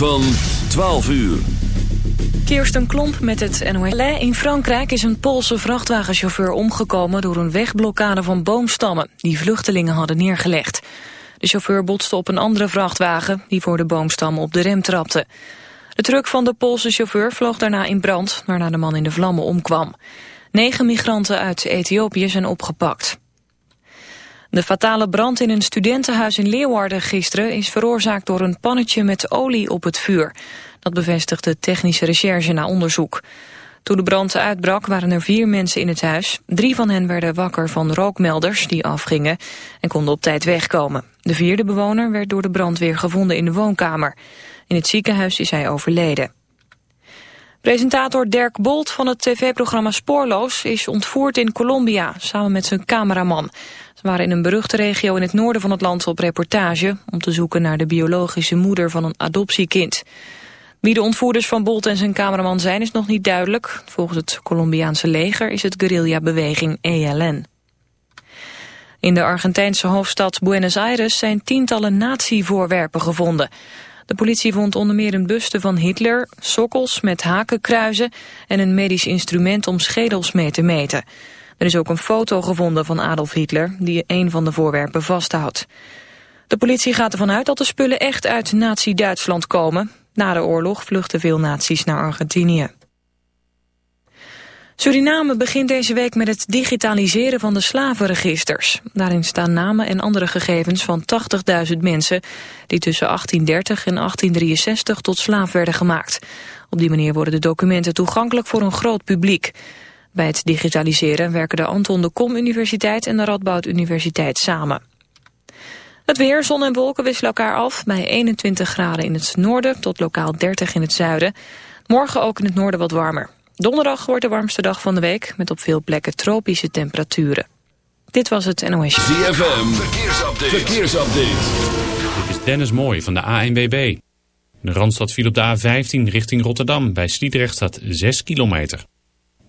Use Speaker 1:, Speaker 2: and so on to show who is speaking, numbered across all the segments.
Speaker 1: van 12 uur.
Speaker 2: Kirsten Klomp met het NOS. In Frankrijk is een Poolse vrachtwagenchauffeur omgekomen... door een wegblokkade van boomstammen die vluchtelingen hadden neergelegd. De chauffeur botste op een andere vrachtwagen... die voor de boomstammen op de rem trapte. De truck van de Poolse chauffeur vloog daarna in brand... waarna de man in de vlammen omkwam. Negen migranten uit Ethiopië zijn opgepakt. De fatale brand in een studentenhuis in Leeuwarden gisteren... is veroorzaakt door een pannetje met olie op het vuur. Dat bevestigt de technische recherche na onderzoek. Toen de brand uitbrak waren er vier mensen in het huis. Drie van hen werden wakker van rookmelders die afgingen... en konden op tijd wegkomen. De vierde bewoner werd door de brandweer gevonden in de woonkamer. In het ziekenhuis is hij overleden. Presentator Dirk Bolt van het tv-programma Spoorloos is ontvoerd in Colombia samen met zijn cameraman. Waren in een beruchte regio in het noorden van het land op reportage om te zoeken naar de biologische moeder van een adoptiekind. Wie de ontvoerders van Bolt en zijn cameraman zijn is nog niet duidelijk. Volgens het Colombiaanse leger is het guerrilla-beweging ELN. In de Argentijnse hoofdstad Buenos Aires zijn tientallen nazi-voorwerpen gevonden. De politie vond onder meer een buste van Hitler, sokkels met hakenkruizen en een medisch instrument om schedels mee te meten. Er is ook een foto gevonden van Adolf Hitler die een van de voorwerpen vasthoudt. De politie gaat ervan uit dat de spullen echt uit nazi-Duitsland komen. Na de oorlog vluchten veel nazi's naar Argentinië. Suriname begint deze week met het digitaliseren van de slavenregisters. Daarin staan namen en andere gegevens van 80.000 mensen... die tussen 1830 en 1863 tot slaaf werden gemaakt. Op die manier worden de documenten toegankelijk voor een groot publiek. Bij het digitaliseren werken de Anton de Kom Universiteit en de Radboud Universiteit samen. Het weer, zon en wolken wisselen elkaar af bij 21 graden in het noorden tot lokaal 30 in het zuiden. Morgen ook in het noorden wat warmer. Donderdag wordt de warmste dag van de week met op veel plekken tropische temperaturen. Dit was het NOS.
Speaker 1: ZFM, verkeersupdate. verkeersupdate.
Speaker 3: Dit is Dennis Mooij van de ANWB. De Randstad viel op de A15 richting Rotterdam. Bij Sliedrecht staat 6 kilometer.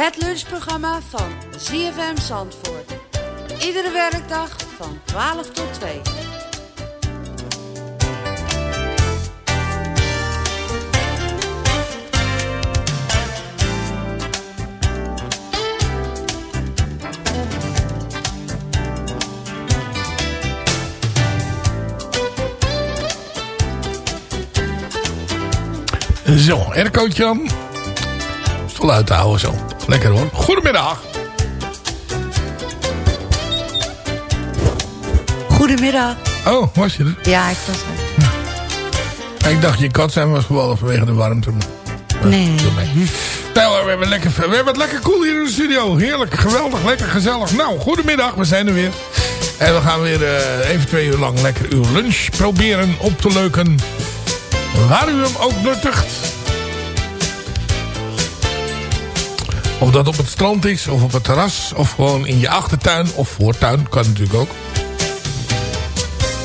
Speaker 4: Het lunchprogramma van ZFM Zandvoort. Iedere werkdag van 12 tot 2.
Speaker 5: Zo, Erkootje aan. Uit te houden zo. Lekker hoor. Goedemiddag.
Speaker 6: Goedemiddag.
Speaker 5: Oh, was je er?
Speaker 6: Ja, ik was er.
Speaker 5: Ik dacht je kat zijn was gevallen vanwege de warmte.
Speaker 6: Nee.
Speaker 5: Nou, we hebben, lekker, we hebben het lekker cool hier in de studio. Heerlijk, geweldig, lekker, gezellig. Nou, goedemiddag, we zijn er weer. En we gaan weer uh, even twee uur lang lekker uw lunch proberen op te leuken. Waar u hem ook nuttigt. Of dat op het strand is, of op het terras, of gewoon in je achtertuin of voortuin. Kan natuurlijk ook.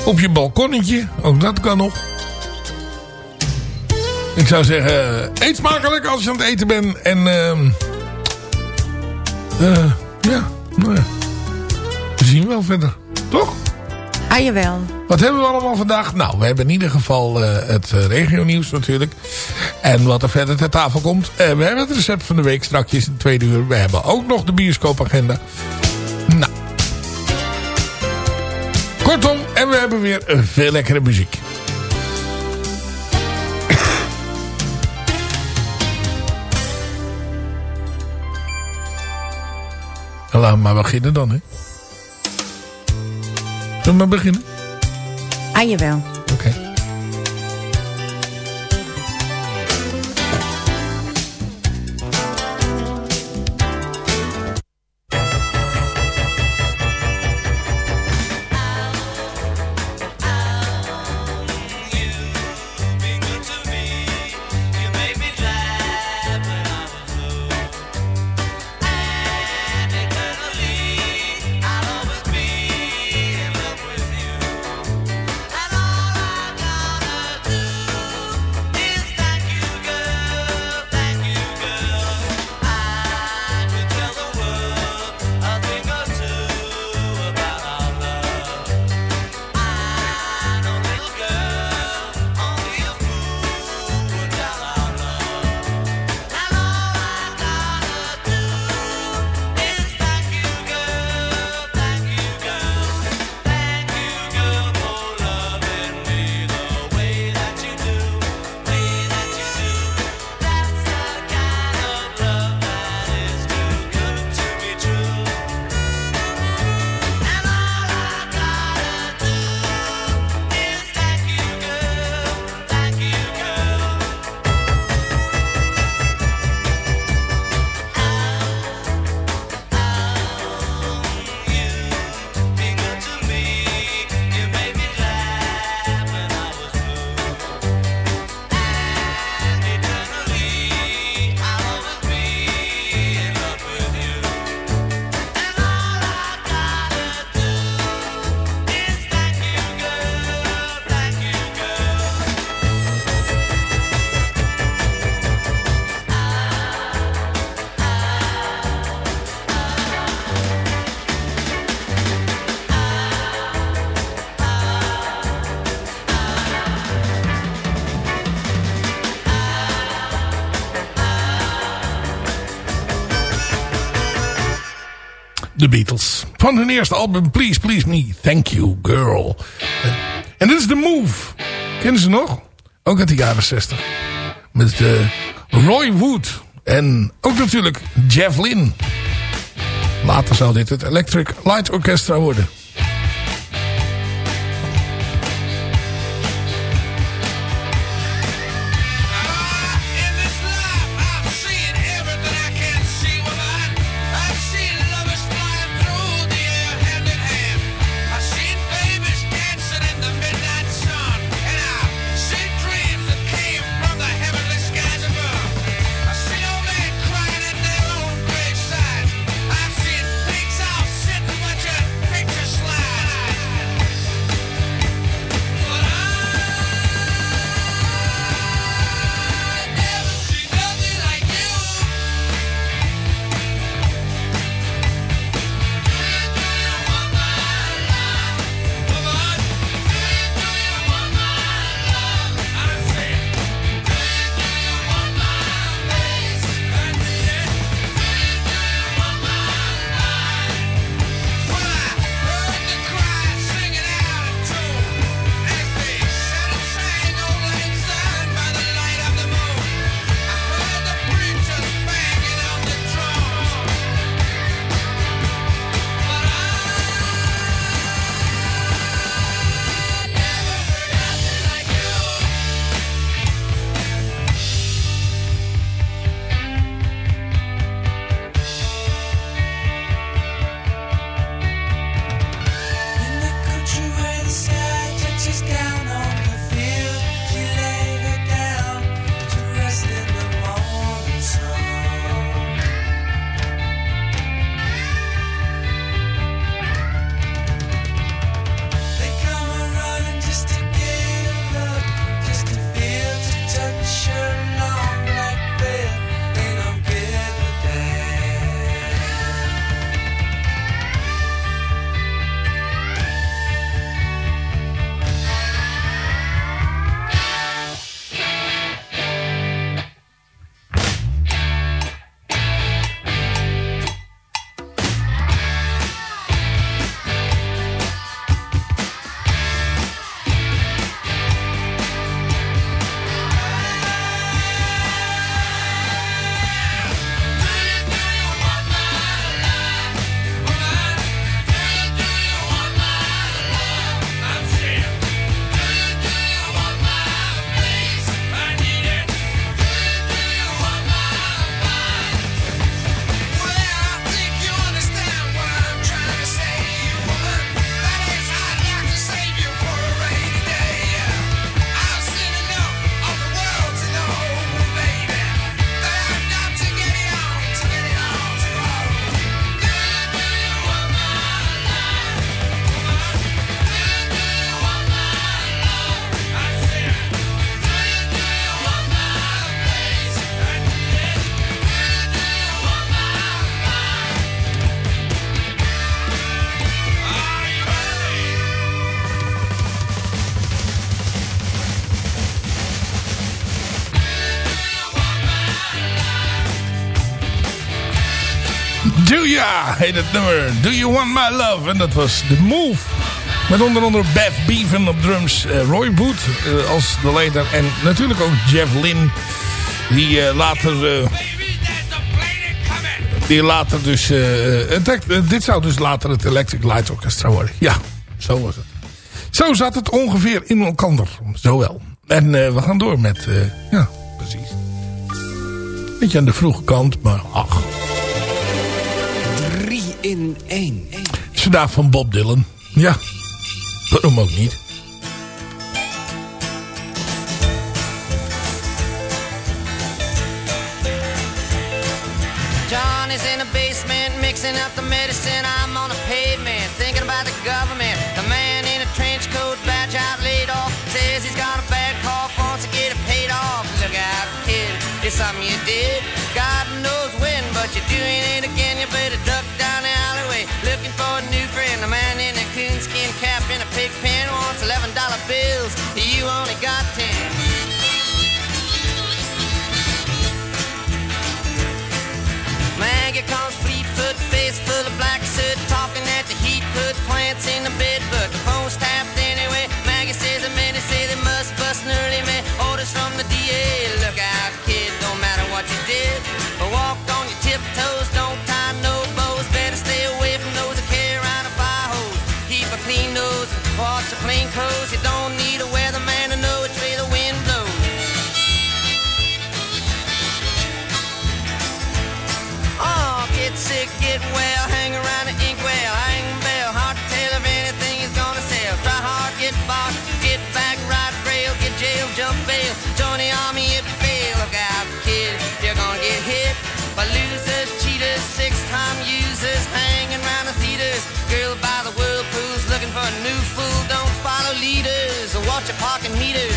Speaker 5: Op je balkonnetje, ook dat kan nog. Ik zou zeggen, eet smakelijk als je aan het eten bent. En uh, ja, nou ja. We zien wel verder. Toch?
Speaker 6: Ah, jawel.
Speaker 5: Wat hebben we allemaal vandaag? Nou, we hebben in ieder geval uh, het uh, regionieuws natuurlijk. En wat er verder ter tafel komt. Uh, we hebben het recept van de week straks in de tweede uur. We hebben ook nog de bioscoopagenda. Nou. Kortom, en we hebben weer veel lekkere muziek. Laten we maar beginnen dan, hè. Zullen we maar beginnen?
Speaker 6: Ah, jawel.
Speaker 5: Beatles. Van hun eerste album Please Please Me, Thank You Girl. En dit is The Move. Kennen ze nog? Ook uit de jaren 60. Met uh, Roy Wood. En ook natuurlijk Jeff Lynne. Later zal dit het Electric Light Orchestra worden. Heet nummer. Do You Want My Love. En dat was The Move. Met onder andere Beth Beaven op drums. Uh, Roy Wood uh, als de leider. En natuurlijk ook Jeff Lynne. Die uh, later... die later dus... dit zou dus later het Electric Light Orchestra worden. Ja, zo was het. Zo zat het ongeveer in elkaar. Zo wel. En we gaan door met... ja, precies. Beetje aan de vroege kant, maar ach
Speaker 7: in één.
Speaker 5: Het is vandaag van Bob Dylan. Ja, waarom ook niet?
Speaker 8: John is in the basement mixing up the medicine. I'm on the pavement thinking about the government. Cap and a pig watch your parking meters.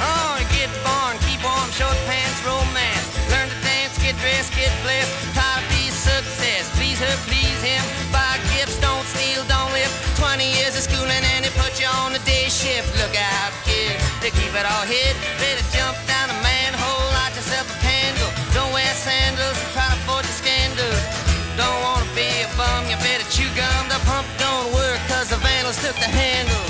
Speaker 8: Oh, get born, keep warm, short pants, romance. Learn to dance, get dressed, get blessed. Try to be success. Please her, please him. Buy gifts, don't steal, don't live. 20 years of schooling and they put you on the day shift. Look out, kid, they keep it all hid. fellas took the handle.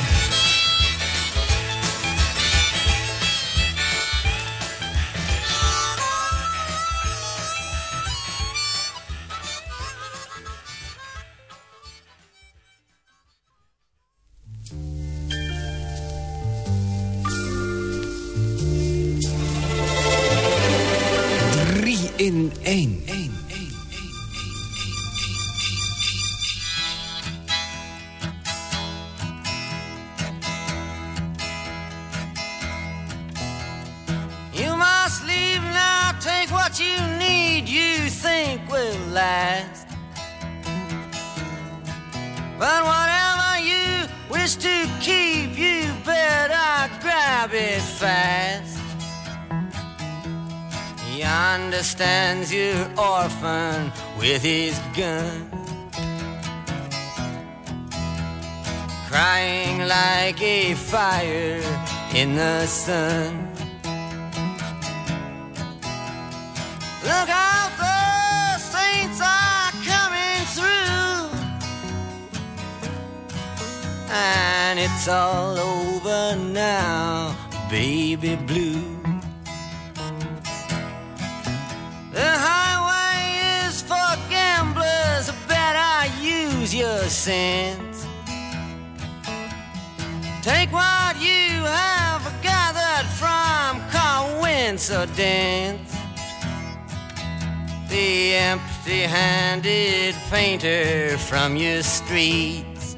Speaker 8: With his gun. Crying like a fire in the sun. Look out, the saints are coming through. And it's all over now, baby blue. Use your sense. Take what you have gathered from coincidence. The empty handed painter from your streets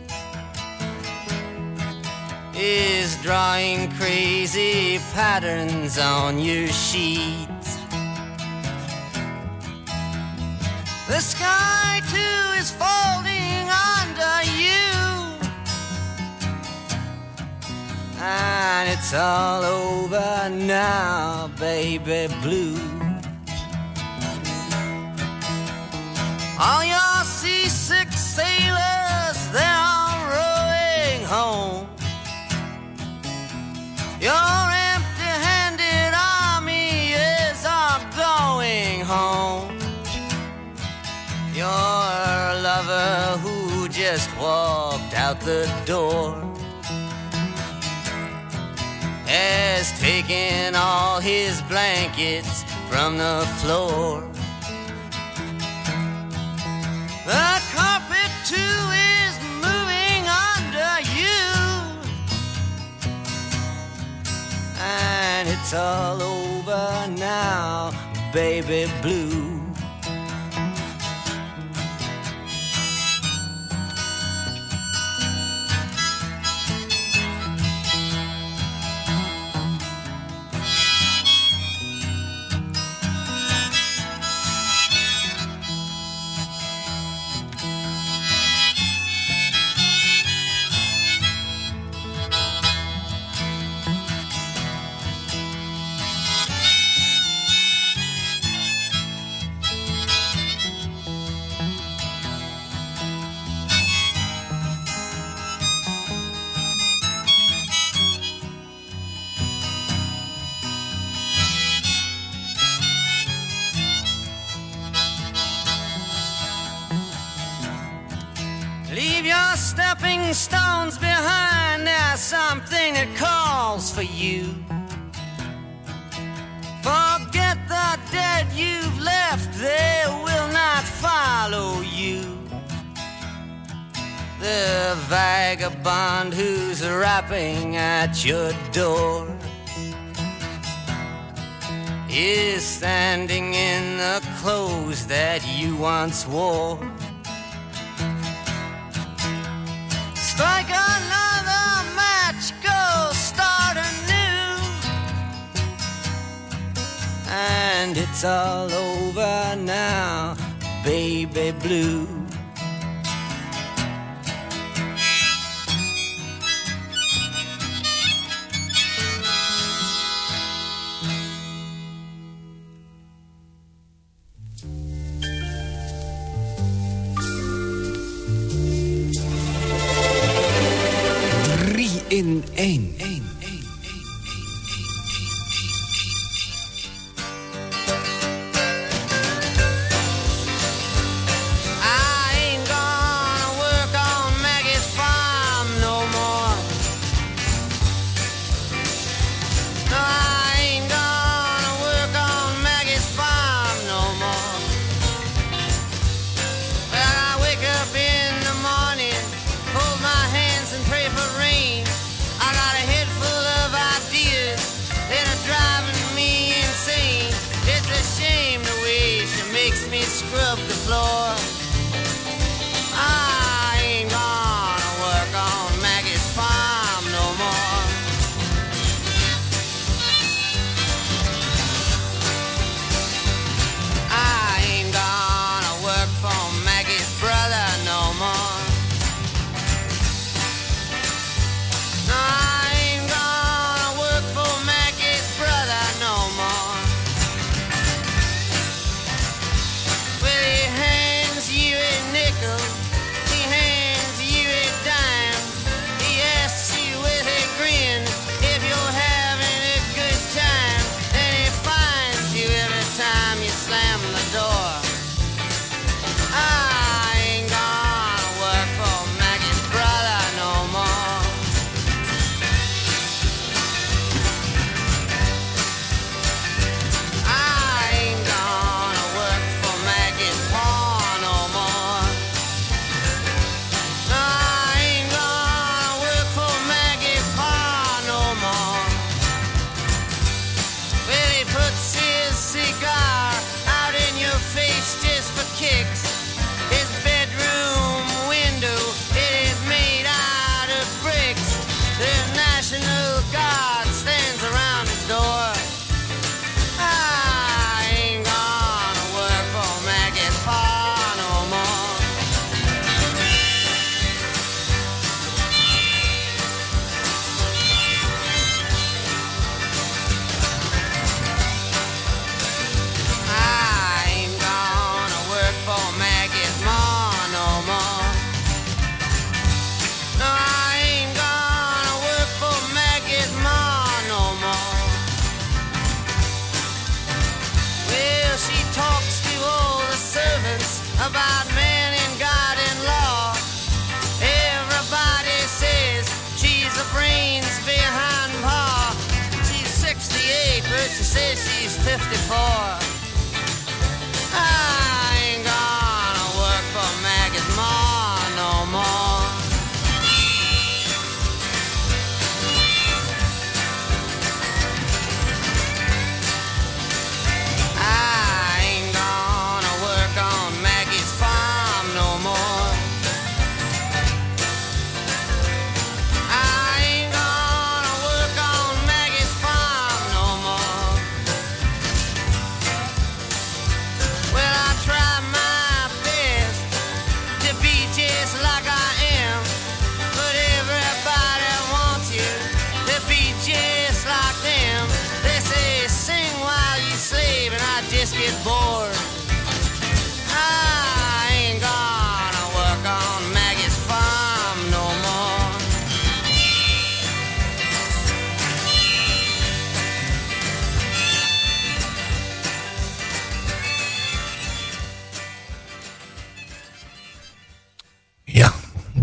Speaker 8: is drawing crazy patterns on your sheets. The sky too is folding And it's all over now, baby blue. All your seasick sailors, they're all rowing home. Your empty handed army is all going home. Your lover who just walked out the door has taken all his blankets from the floor. The carpet too is moving under you, and it's all over now, baby blue. That calls for you. Forget the dead you've left, they will not follow you. The vagabond who's rapping at your door is standing in the clothes that you once wore. Strike another And it's all over now, baby blue.
Speaker 7: In één.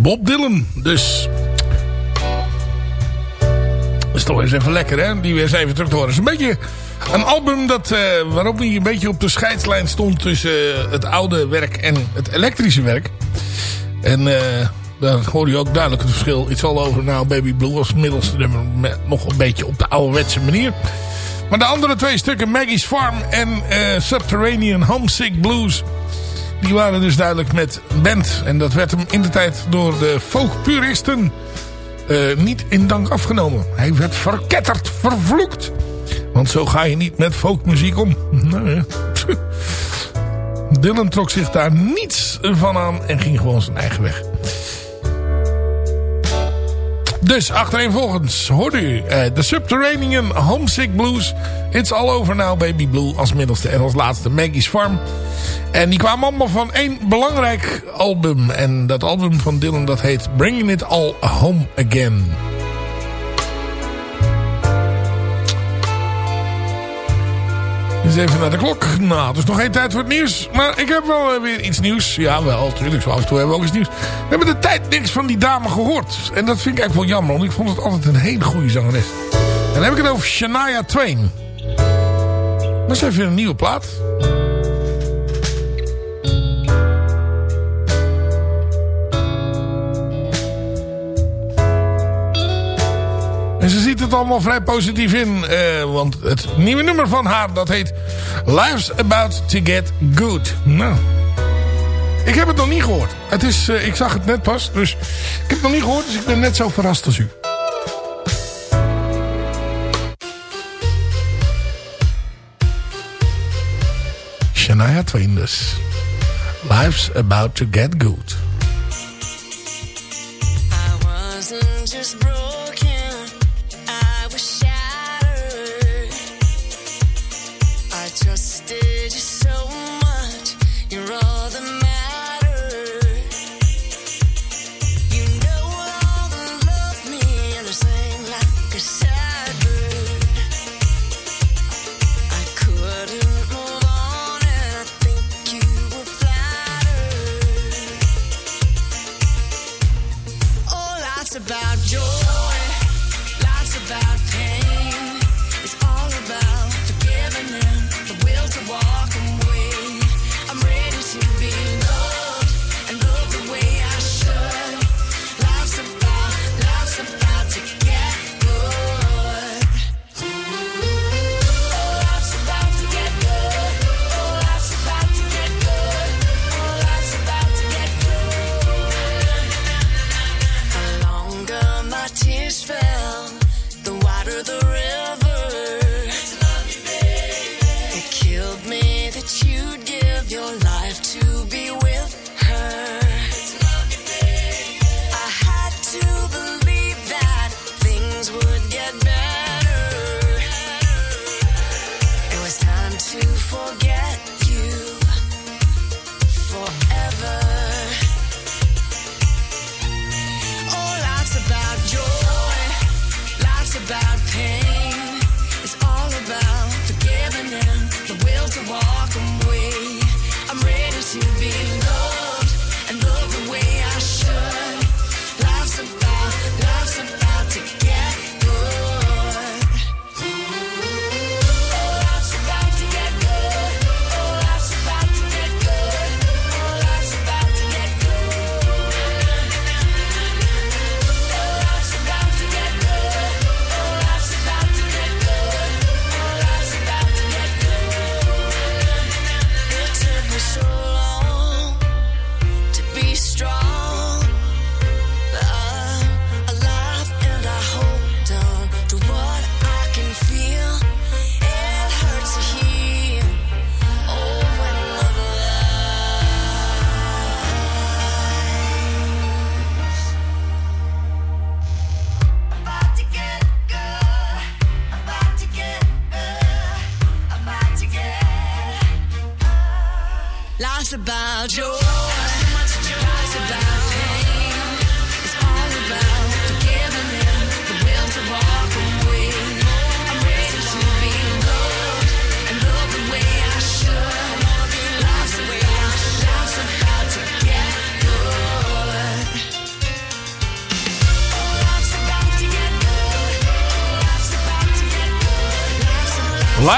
Speaker 5: Bob Dylan dus. Dat is even lekker hè, die weer eens even terug te horen. Het is een beetje een album dat, eh, waarop hij een beetje op de scheidslijn stond tussen eh, het oude werk en het elektrische werk. En eh daar hoor je ook duidelijk het verschil. Iets al over Now Baby Blue nummer met nog een beetje op de ouderwetse manier. Maar de andere twee stukken, Maggie's Farm en Subterranean Homesick Blues... Die waren dus duidelijk met band. En dat werd hem in de tijd door de folkpuristen eh, niet in dank afgenomen. Hij werd verketterd, vervloekt. Want zo ga je niet met folkmuziek om. Nee. Dylan trok zich daar niets van aan en ging gewoon zijn eigen weg. Dus achtereenvolgens hoorde u uh, The Subterranean Homesick Blues. It's All Over Now Baby Blue als middelste en als laatste Maggie's Farm. En die kwamen allemaal van één belangrijk album. En dat album van Dylan dat heet Bringing It All Home Again. Eens even naar de klok. Nou, dus nog geen tijd voor het nieuws. Maar ik heb wel uh, weer iets nieuws. Ja, wel, natuurlijk. Zo af en toe hebben we ook iets nieuws. We hebben de tijd niks van die dame gehoord. En dat vind ik eigenlijk wel jammer. Want ik vond het altijd een hele goede zangeres. En dan heb ik het over Shania Twain. Maar ze heeft weer een nieuwe plaat. Ziet het allemaal vrij positief in. Uh, want het nieuwe nummer van haar, dat heet Life's About to Get Good. Nou, ik heb het nog niet gehoord. Het is, uh, ik zag het net pas, dus ik heb het nog niet gehoord. Dus ik ben net zo verrast als u. Shania Twain dus. Life's About to Get Good.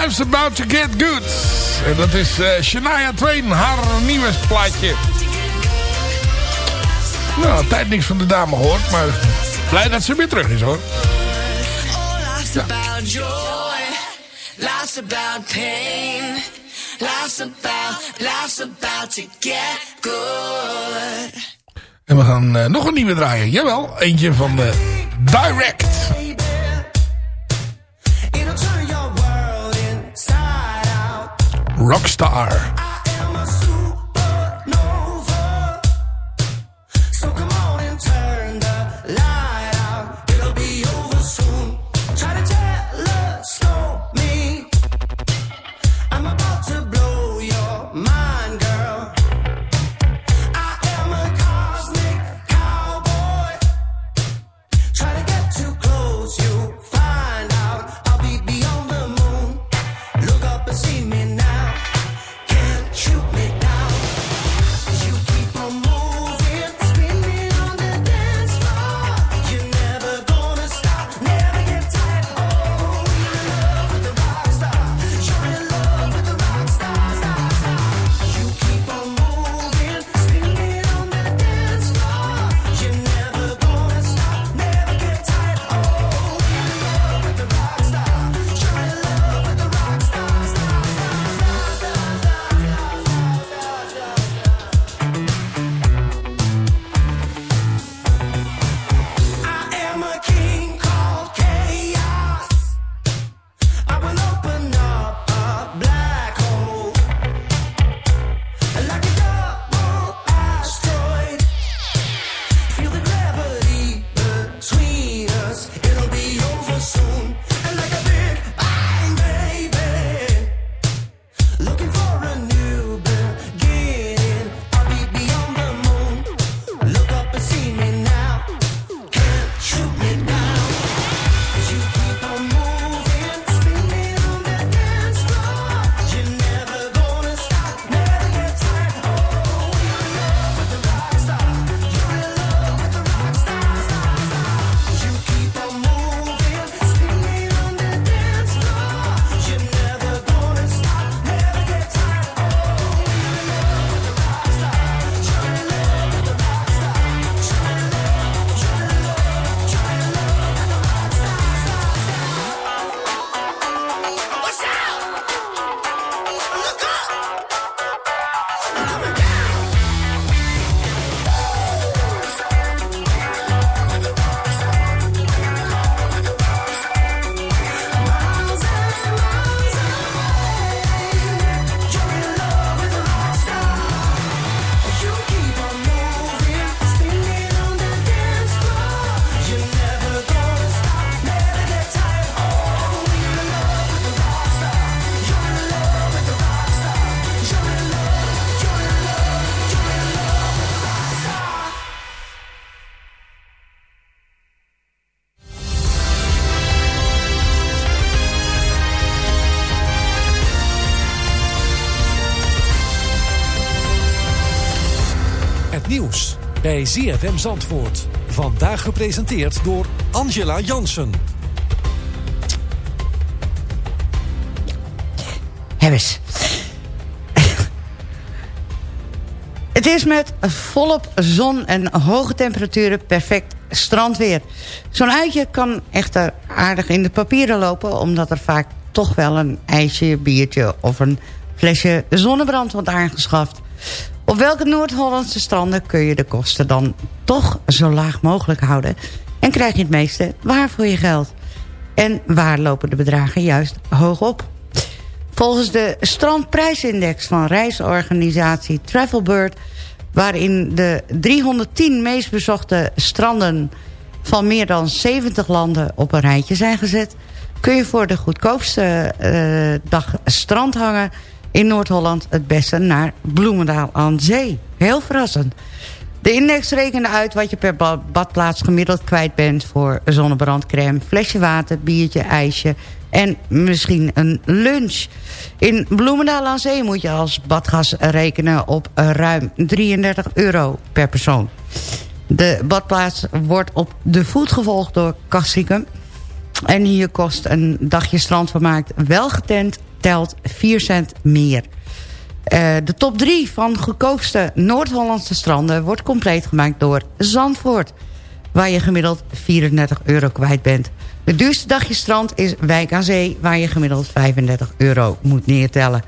Speaker 9: Life's About To Get Good.
Speaker 6: En dat is eh, Shania Twain, haar nieuwe plaatje. Nou, tijd niks van de dame hoort, maar blij dat ze weer terug is hoor.
Speaker 9: About pain. About, about.
Speaker 6: En we gaan eh, nog een nieuwe draaien. Jawel, eentje van de Direct. Rockstar.
Speaker 10: bij ZFM Zandvoort. Vandaag gepresenteerd door Angela Jansen.
Speaker 11: Hebbes. Het is met volop zon en hoge temperaturen perfect strandweer. Zo'n uitje kan echter aardig in de papieren lopen... omdat er vaak toch wel een ijsje, biertje of een flesje zonnebrand wordt aangeschaft. Op welke Noord-Hollandse stranden kun je de kosten dan toch zo laag mogelijk houden? En krijg je het meeste waar voor je geld? En waar lopen de bedragen juist hoog op? Volgens de strandprijsindex van reisorganisatie Travelbird... waarin de 310 meest bezochte stranden van meer dan 70 landen op een rijtje zijn gezet... kun je voor de goedkoopste uh, dag strandhanger in Noord-Holland het beste naar Bloemendaal aan zee. Heel verrassend. De index rekende uit wat je per ba- badplaats gemiddeld kwijt bent... voor zonnebrandcrème, flesje water, biertje, ijsje en misschien een lunch. In Bloemendaal aan Zee moet je als badgas rekenen op ruim 33 euro per persoon. De badplaats wordt op de voet gevolgd door Castricum. En hier kost een dagje strandvermaak wel getent telt 4 cent meer. Eh, de top 3 van goedkoopste Noord-Hollandse stranden... wordt compleet gemaakt door Zandvoort... waar je gemiddeld 34 euro kwijt bent. Het duurste dagje strand is Wijk aan Zee... waar je gemiddeld 35 euro moet neertellen.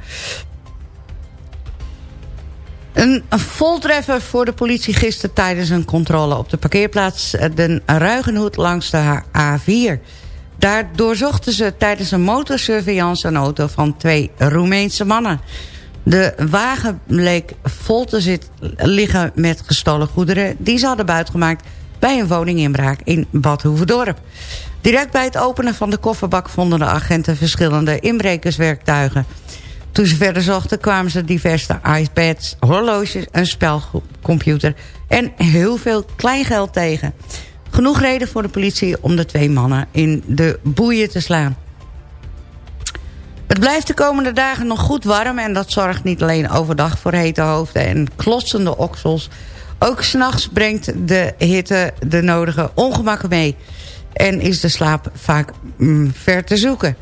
Speaker 11: Een voltreffer voor de politie gisteren tijdens een controle op de parkeerplaats eh, Den Ruigenhoed langs de A4. Daar doorzochten ze tijdens een motorsurveillance een auto van twee Roemeense mannen. De wagen bleek vol te zit, liggen met gestolen goederen... die ze hadden buitgemaakt bij een woninginbraak in Bad Hoeverdorp. Direct bij het openen van de kofferbak vonden de agenten verschillende inbrekerswerktuigen. Toen ze verder zochten kwamen ze diverse iPads, horloges, een spelcomputer... en heel veel kleingeld tegen. Genoeg reden voor de politie om de twee mannen in de boeien te slaan. Het blijft de komende dagen nog goed warm... en dat zorgt niet alleen overdag voor hete hoofden en klotsende oksels. Ook s'nachts brengt de hitte de nodige ongemakken mee... en is de slaap vaak mm, ver te zoeken.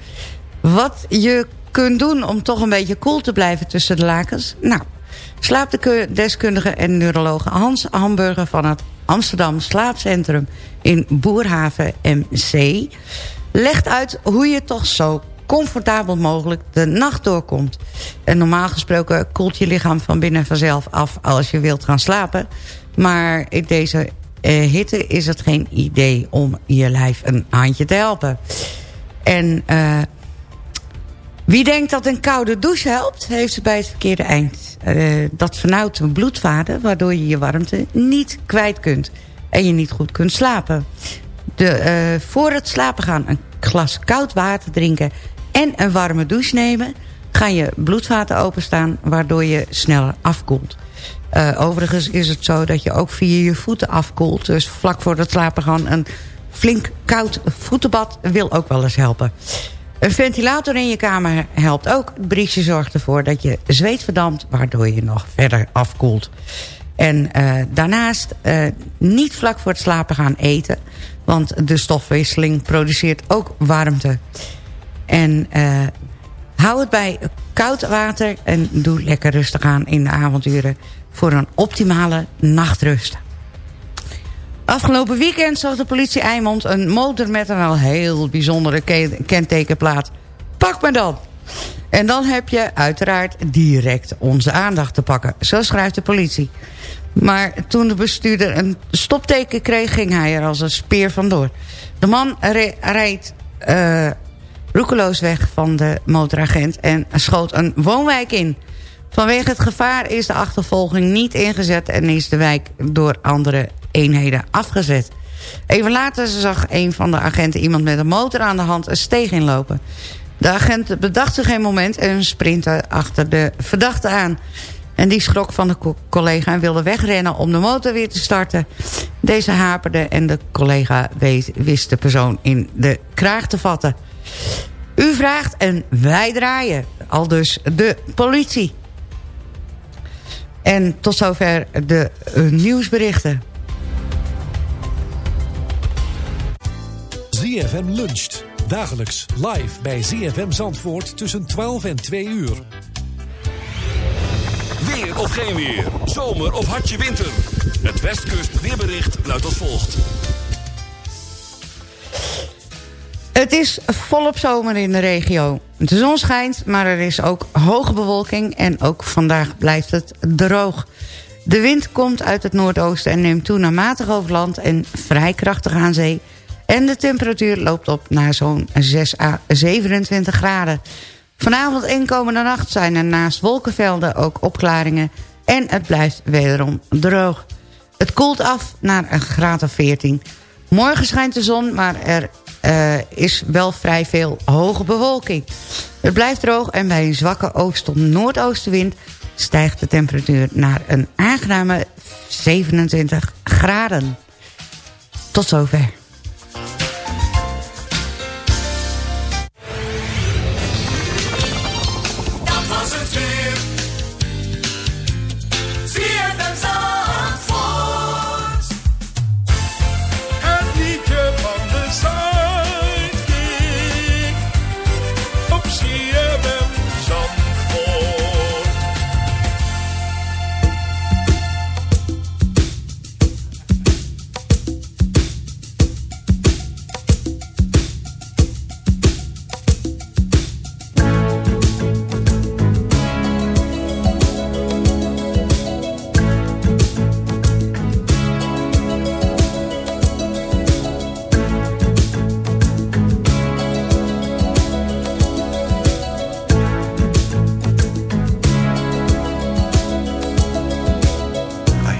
Speaker 11: Wat je kunt doen om toch een beetje koel te blijven tussen de lakens? Nou, slaapdeskundige en neuroloog Hans Hamburger... van het Amsterdam Slaapcentrum in Boerhaven MC... legt uit hoe je toch zo comfortabel mogelijk de nacht doorkomt. En normaal gesproken koelt je lichaam van binnen vanzelf af als je wilt gaan slapen. Maar in deze eh, hitte is het geen idee om je lijf een handje te helpen. En eh, wie denkt dat een koude douche helpt, heeft het bij het verkeerde eind. Uh, dat vernauwt bloedvaten, waardoor je je warmte niet kwijt kunt. En je niet goed kunt slapen. De, uh, voor het slapen gaan een glas koud water drinken en een warme douche nemen... gaan je bloedvaten openstaan, waardoor je sneller afkoelt. Uh, overigens is het zo dat je ook via je voeten afkoelt. Dus vlak voor het slapen gaan een flink koud voetenbad wil ook wel eens helpen. Een ventilator in je kamer helpt ook. Het briesje zorgt ervoor dat je zweet verdampt... waardoor je nog verder afkoelt. En uh, daarnaast uh, niet vlak voor het slapen gaan eten... want de stofwisseling produceert ook warmte. En uh, hou het bij koud water... en doe lekker rustig aan in de avonduren... voor een optimale nachtrust. Afgelopen weekend zag de politie Eimond een motor met een wel heel bijzondere kentekenplaat. Pak me dan! En dan heb je uiteraard direct onze aandacht te pakken. Zo schrijft de politie. Maar toen de bestuurder een stopteken kreeg, ging hij er als een speer vandoor. De man reed uh, roekeloos weg van de motoragent en schoot een woonwijk in. Vanwege het gevaar is de achtervolging niet ingezet... en is de wijk door andere eenheden afgezet. Even later zag een van de agenten iemand met een motor aan de hand een steeg inlopen. De agent bedacht zich geen moment en sprintte achter de verdachte aan. En die schrok van de collega en wilde wegrennen om de motor weer te starten. Deze haperde en de collega wist de persoon in de kraag te vatten. U vraagt en wij draaien. Al dus de politie. En tot zover de uh, nieuwsberichten.
Speaker 10: ZFM luncht. Dagelijks live bij ZFM Zandvoort tussen 12 en 2 uur.
Speaker 1: Weer of geen weer. Zomer of hartje winter. Het Westkust weerbericht luidt als volgt.
Speaker 11: Het is volop zomer in de regio. De zon schijnt, maar er is ook hoge bewolking... en ook vandaag blijft het droog. De wind komt uit het noordoosten en neemt toe naar matig over land... en vrij krachtig aan zee. En de temperatuur loopt op naar zo'n 6 à 27 graden. Vanavond en komende nacht zijn er naast wolkenvelden ook opklaringen... en het blijft wederom droog. Het koelt af naar een graad of 14. Morgen schijnt de zon, maar er eh, is wel vrij veel hoge bewolking. Het blijft droog en bij een zwakke oost- tot noordoostenwind... stijgt de temperatuur naar een aangename 27 graden. Tot zover.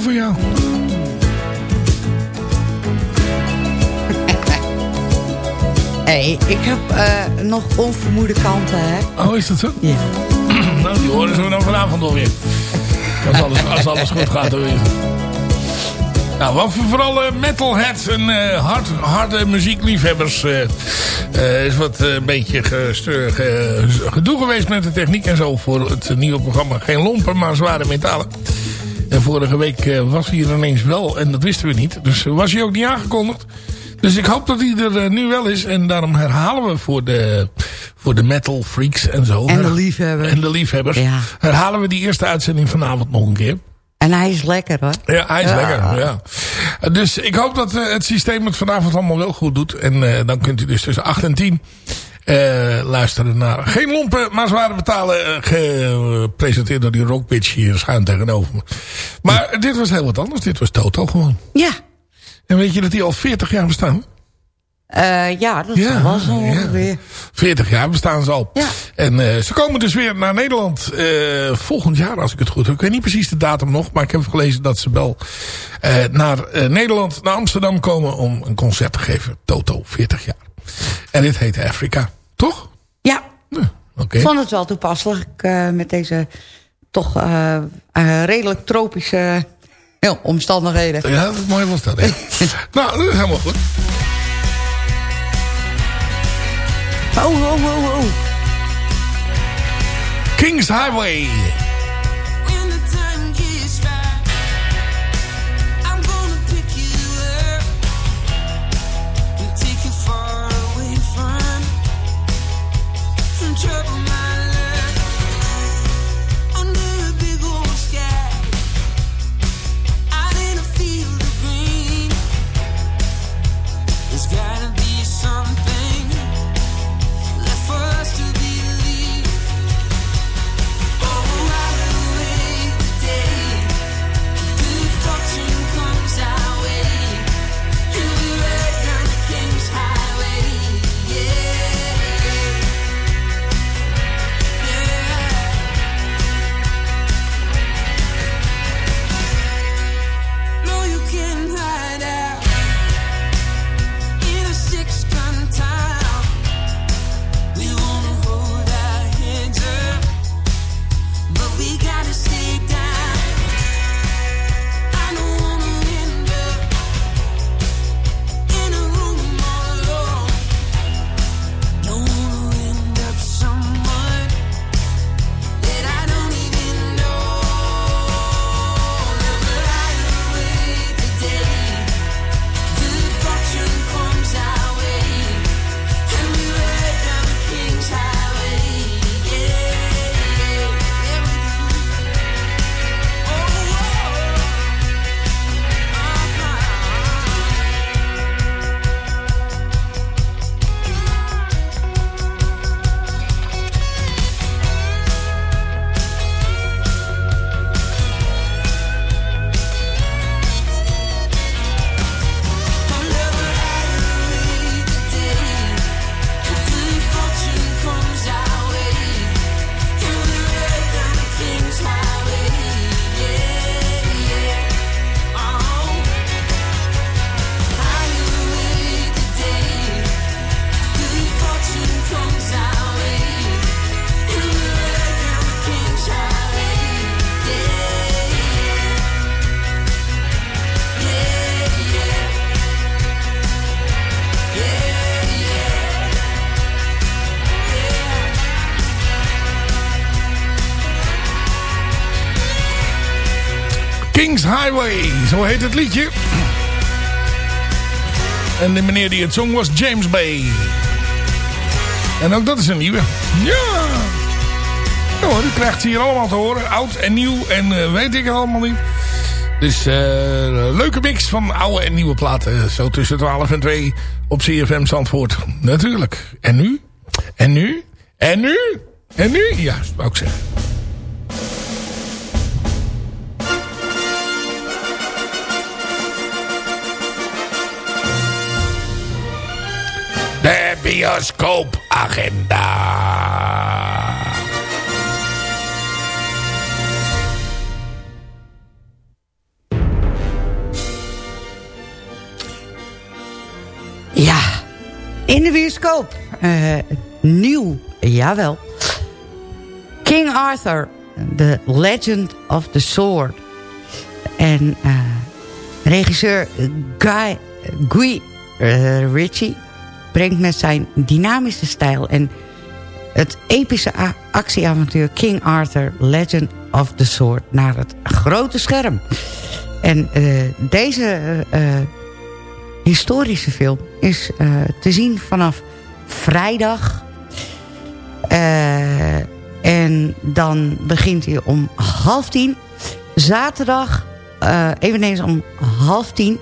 Speaker 5: voor jou.
Speaker 11: hey, ik heb eh, nog onvermoede kanten, hè?
Speaker 5: Oh, is dat zo?
Speaker 11: Ja.
Speaker 5: nou, die horen ze dan vanavond alweer. Als alles, als alles goed gaat, hoor. Nou, wat voor vooral uh, metalheads en eh, harde muziekliefhebbers... Uh, is wat een beetje gedoe geweest met de techniek en zo... voor het nieuwe programma Geen Lompen, maar Zware Metalen. En vorige week eh, was hij er ineens wel en dat wisten we niet. Dus eh, was hij ook niet aangekondigd. Dus ik hoop dat hij er eh, nu wel is. En daarom herhalen we voor de, voor de metal freaks en zo.
Speaker 11: En de liefhebbers.
Speaker 5: En de liefhebbers.
Speaker 11: Ja.
Speaker 5: Herhalen we die eerste uitzending vanavond nog een keer.
Speaker 11: En hij is lekker hoor.
Speaker 5: Ja, hij is
Speaker 11: Ja.
Speaker 5: lekker. Ja. Dus ik hoop dat het systeem het vanavond allemaal wel goed doet. En dan kunt u dus tussen 8 en 10 eh, luisteren naar Geen Lompen, maar Zware Betalen. eh, Gepresenteerd door die rockbitch hier schuin tegenover me. Maar dit was heel wat anders. Dit was Toto gewoon.
Speaker 11: Ja.
Speaker 5: En weet je dat die al 40 jaar bestaan?
Speaker 11: Eh, ja, dat
Speaker 5: Ja,
Speaker 11: was zo
Speaker 5: ja.
Speaker 11: ongeveer.
Speaker 5: 40 jaar bestaan ze al.
Speaker 11: Ja.
Speaker 5: En eh, ze komen dus weer naar Nederland eh, volgend jaar, als ik het goed heb. Ik weet niet precies de datum nog, maar ik heb gelezen dat ze wel eh, naar eh, Nederland, naar Amsterdam komen om een concert te geven. Toto, 40 jaar. En dit heet Afrika, toch?
Speaker 11: Ja. Ik vond het wel toepasselijk eh, met deze toch eh, eh, redelijk tropische omstandigheden.
Speaker 5: Ja, dat mooi was dat. Hè? nou, dat is helemaal goed.
Speaker 11: Oh, oh, oh, oh.
Speaker 5: Kings Highway.
Speaker 6: Highway,
Speaker 5: zo heet het liedje. En de meneer die het zong was James Bay. En ook dat is een nieuwe. Ja. Ja u krijgt hier allemaal te horen. Oud en nieuw en eh, weet ik het allemaal niet. Dus eh leuke mix van oude en nieuwe platen. Zo tussen 12 en 2 op CFM Zandvoort. Natuurlijk. En nu? En nu? En nu? En nu? Juist, wou ik zeggen. Bioscoopagenda.
Speaker 11: Ja, in de bioscoop. Eh, nieuw, jawel. King Arthur, The Legend of the Sword. En eh, regisseur Guy, Guy eh, Ritchie brengt met zijn dynamische stijl... en het epische actieavontuur King Arthur Legend of the Sword... naar het grote scherm. En eh, deze eh, historische film is eh, te zien vanaf vrijdag. Eh, en dan begint hij om half tien. Zaterdag eh, eveneens om half tien.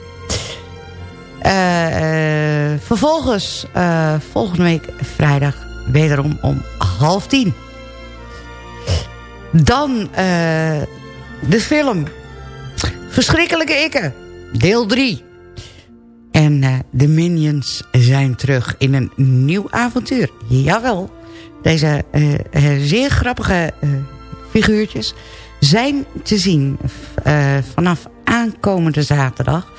Speaker 11: Eh, eh, vervolgens eh, volgende week vrijdag wederom om half tien. Dan de film Verschrikkelijke Ikke, deel 3. En de Minions zijn terug in een nieuw avontuur. Jawel, deze zeer grappige figuurtjes zijn te zien vanaf aankomende zaterdag.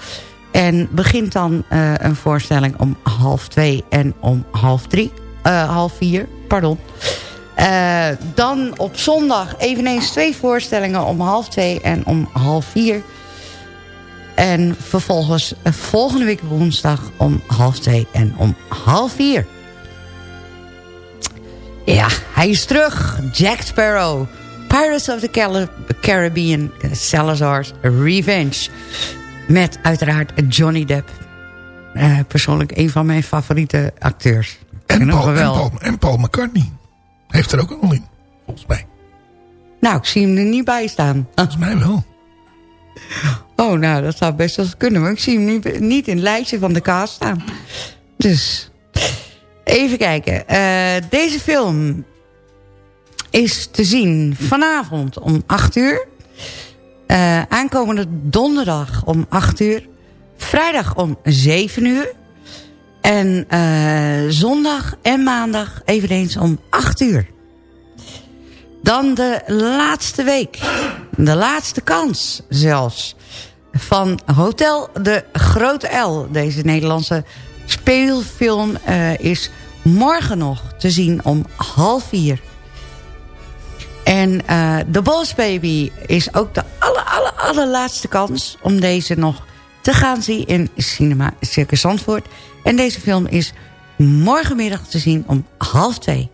Speaker 11: En begint dan eh, een voorstelling om half twee en om half drie. eh, half vier, pardon. Eh, dan op zondag eveneens twee voorstellingen om half twee en om half vier. En vervolgens volgende week woensdag om half twee en om half vier. Ja, hij is terug. Jack Sparrow. Pirates of the Caribbean. Salazar's Revenge. Met uiteraard Johnny Depp. Eh, persoonlijk een van mijn favoriete acteurs.
Speaker 5: En Paul, en. Paul, en Paul McCartney. Heeft er ook een rol in, volgens mij.
Speaker 11: Nou, ik zie hem er niet bij staan.
Speaker 5: Volgens mij wel.
Speaker 11: Oh, nou, dat zou best wel kunnen. Maar ik zie hem niet, niet in het lijstje van de cast staan. Dus, even kijken. Eh, deze film is te zien vanavond om 8 uur. Eh, aankomende donderdag om 8 uur. Vrijdag om 7 uur. En eh, zondag en maandag eveneens om 8 uur. Dan de laatste week. De laatste kans zelfs. Van Hotel de Grote L. Deze Nederlandse speelfilm eh, is morgen nog te zien om half vier. En eh The Boss Baby is ook de aller, aller, allerlaatste kans... om deze nog te gaan zien in Cinema Circus Zandvoort. En deze film is morgenmiddag te zien om half twee.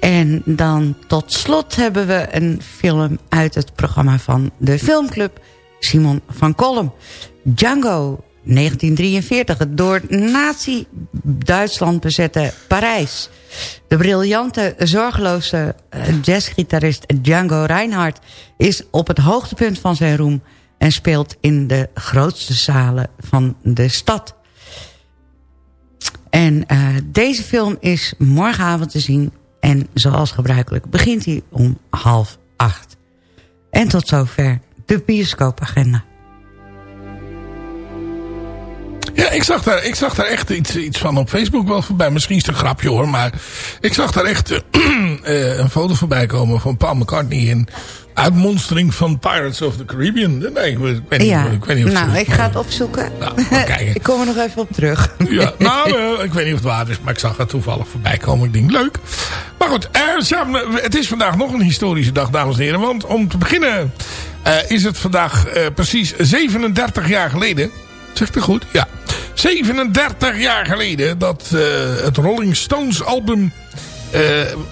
Speaker 11: En dan tot slot hebben we een film uit het programma van de filmclub Simon van Kolm. Django, 1943, het door nazi-Duitsland bezette Parijs. De briljante, zorgeloze eh, jazzgitarist Django Reinhardt... is op het hoogtepunt van zijn roem... en speelt in de grootste zalen van de stad. En eh, deze film is morgenavond te zien... en zoals gebruikelijk begint hij om half acht. En tot zover de bioscoopagenda.
Speaker 5: Ja, ik zag daar, ik zag daar echt iets, iets van op Facebook wel voorbij. Misschien is het een grapje hoor, maar ik zag daar echt eh, eh, een foto voorbij komen van Paul McCartney in uitmonstering van Pirates of the Caribbean. Nee, ik, weet- ik weet niet,
Speaker 11: ja,
Speaker 5: ik weet niet of het
Speaker 11: nou, ik ga het opzoeken.
Speaker 5: kijken.
Speaker 11: ik kom er nog even op terug.
Speaker 5: Ja, nou, eh, ik weet niet of het waar is, maar ik zag het toevallig voorbij komen. Ik denk, leuk. Maar goed, Sam, eh, het is vandaag nog een historische dag, dames en heren. Want om te beginnen is het vandaag precies 37 jaar geleden. Zegt het goed? Ja. 37 jaar geleden dat eh, het Rolling Stones album eh,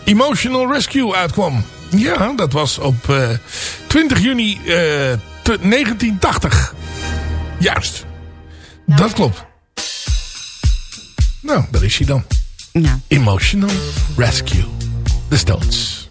Speaker 5: Emotional Rescue uitkwam. Ja, dat was op eh, 20 juni eh, te- 1980. Juist. Dat klopt. Nou, daar is hij dan.
Speaker 11: Ja.
Speaker 5: Emotional Rescue. The Stones.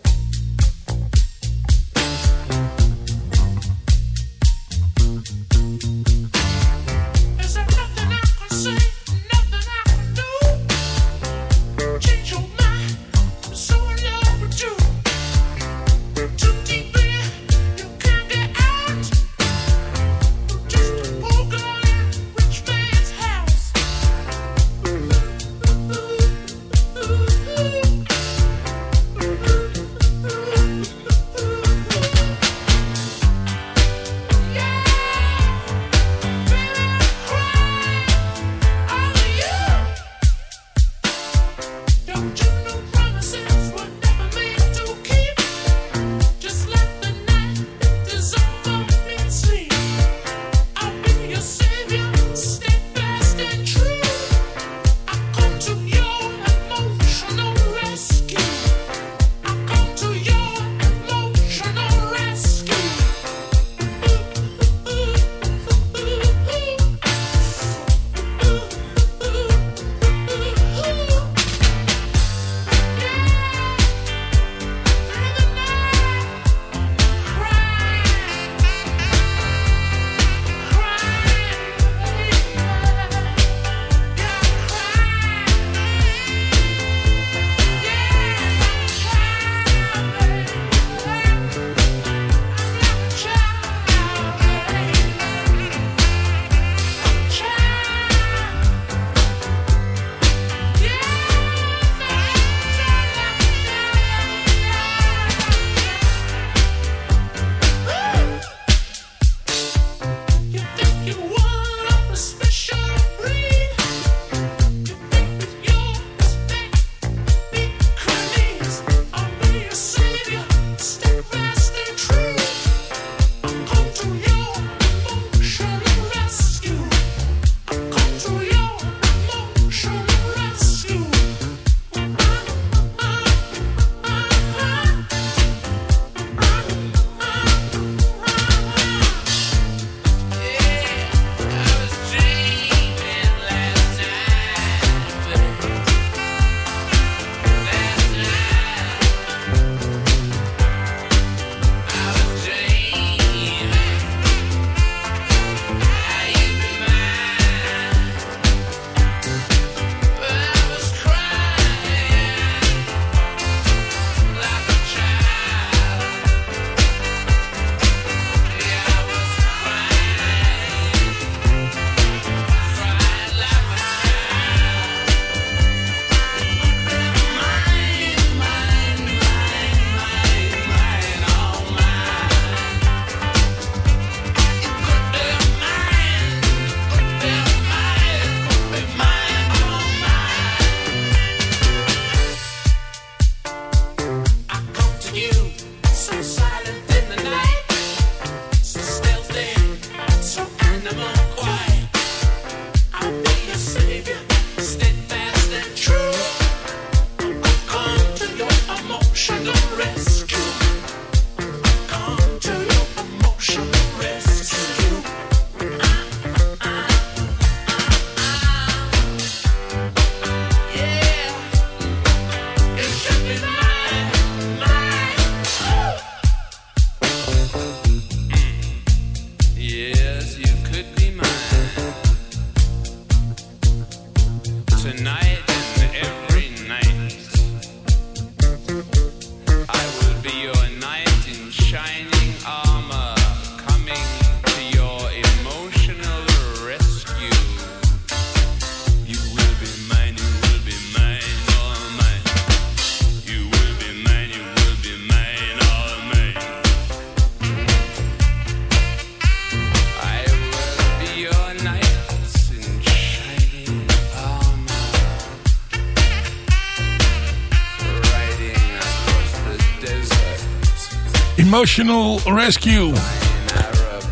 Speaker 5: Emotional Rescue.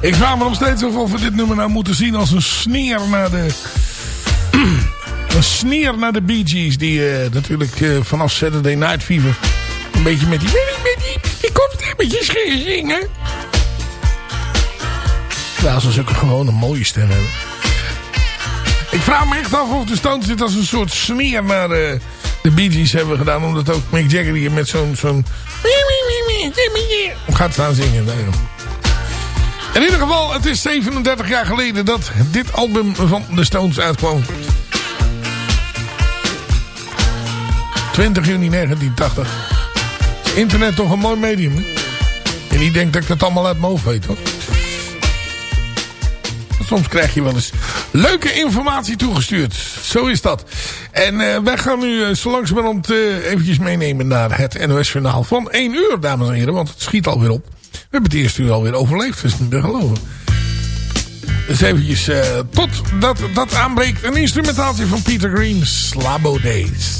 Speaker 5: Ik vraag me nog steeds af of we dit nummer nou moeten zien als een sneer naar de... een sneer naar de Bee Gees. Die eh, natuurlijk eh, vanaf Saturday Night Fever... een beetje met die... met die, die kopstemmetjes gingen zingen. Terwijl ze ook gewoon een mooie stem hebben. Ik vraag me echt af of de Stones dit als een soort sneer naar eh, de Bee Gees hebben gedaan. Omdat ook Mick Jagger hier met zo'n... zo'n gaat staan zingen. In ieder geval, het is 37 jaar geleden dat dit album van de Stones uitkwam. 20 juni 1980. Is internet toch een mooi medium? En ik denk dat ik het allemaal uit mijn hoofd weet, hoor. Soms krijg je wel eens leuke informatie toegestuurd. Zo is dat. En uh, wij gaan nu uh, zo langzamerhand uh, eventjes meenemen naar het NOS-journaal van 1 uur, dames en heren. Want het schiet alweer op. We hebben het eerste uur alweer overleefd, dus niet meer geloven. Dus eventjes, tot dat, dat aanbreekt, een instrumentaaltje van Peter Green, Slabo Days.